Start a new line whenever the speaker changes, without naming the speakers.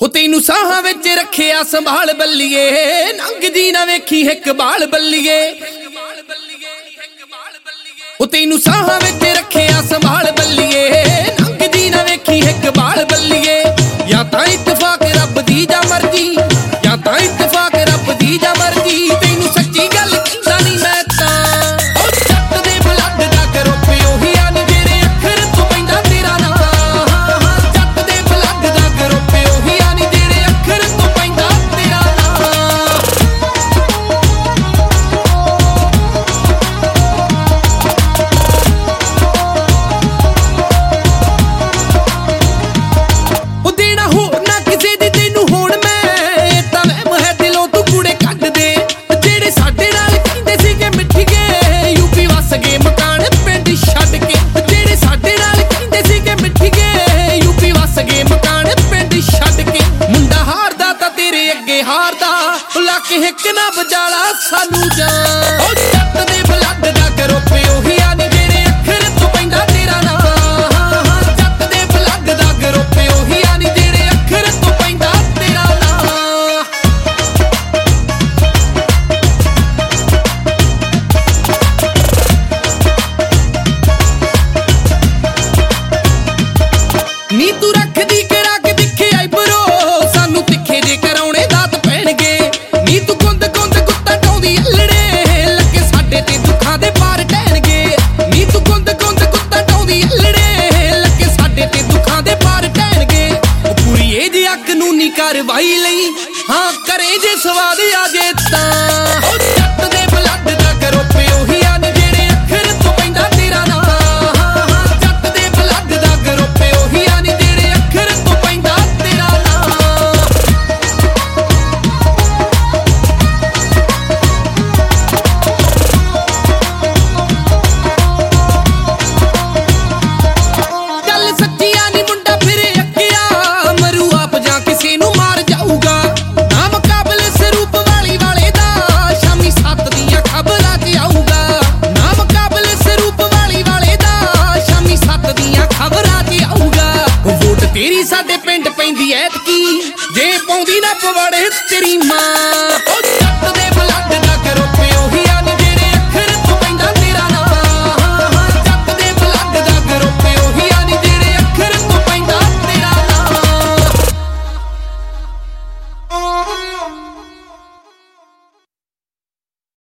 ਹੋ ਤੈਨੂੰ ਸਾਹਾਂ ਵਿੱਚ ਰੱਖਿਆ ਸੰਭਾਲ ਬੱਲੀਏ ਨੰਗ ਨੰਗਦੀ ਨਾ ਵੇਖੀ ਇੱਕ ਬਾਲ ਬੱਲੀਏ। ਹੋ ਤੈਨੂੰ ਸਾਹਾਂ ਵਿੱਚ ਰੱਖਿਆ ਸੰਭਾਲ ਨਾ ਬਜਾਲਾ ਸਾਨੂੰ ਜਾਨ। ਉਹ ਜੱਟ ਦੀ ਕਾਰਵਾਈ ਲਈ। ਹਾਂ ਕਰੇ ਜੇ ਸਵਾਦ ਆਦੀ ਸ਼ਕਤੀ ਜੇ ਪਾਉਂਦੀ ਨਾ ਪਵਾੜੇ ਤੇਰੀ ਮਾਂ। ਉਹ ਜੱਟ ਦੇ ਬਲੱਡ